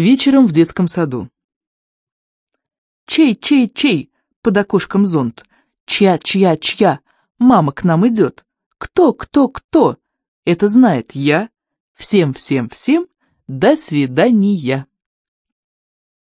Вечером в детском саду. Чей, чей, чей? Под окошком зонт. Чья, чья, чья? Мама к нам идет. Кто, кто, кто? Это знает я. Всем, всем, всем. До свидания.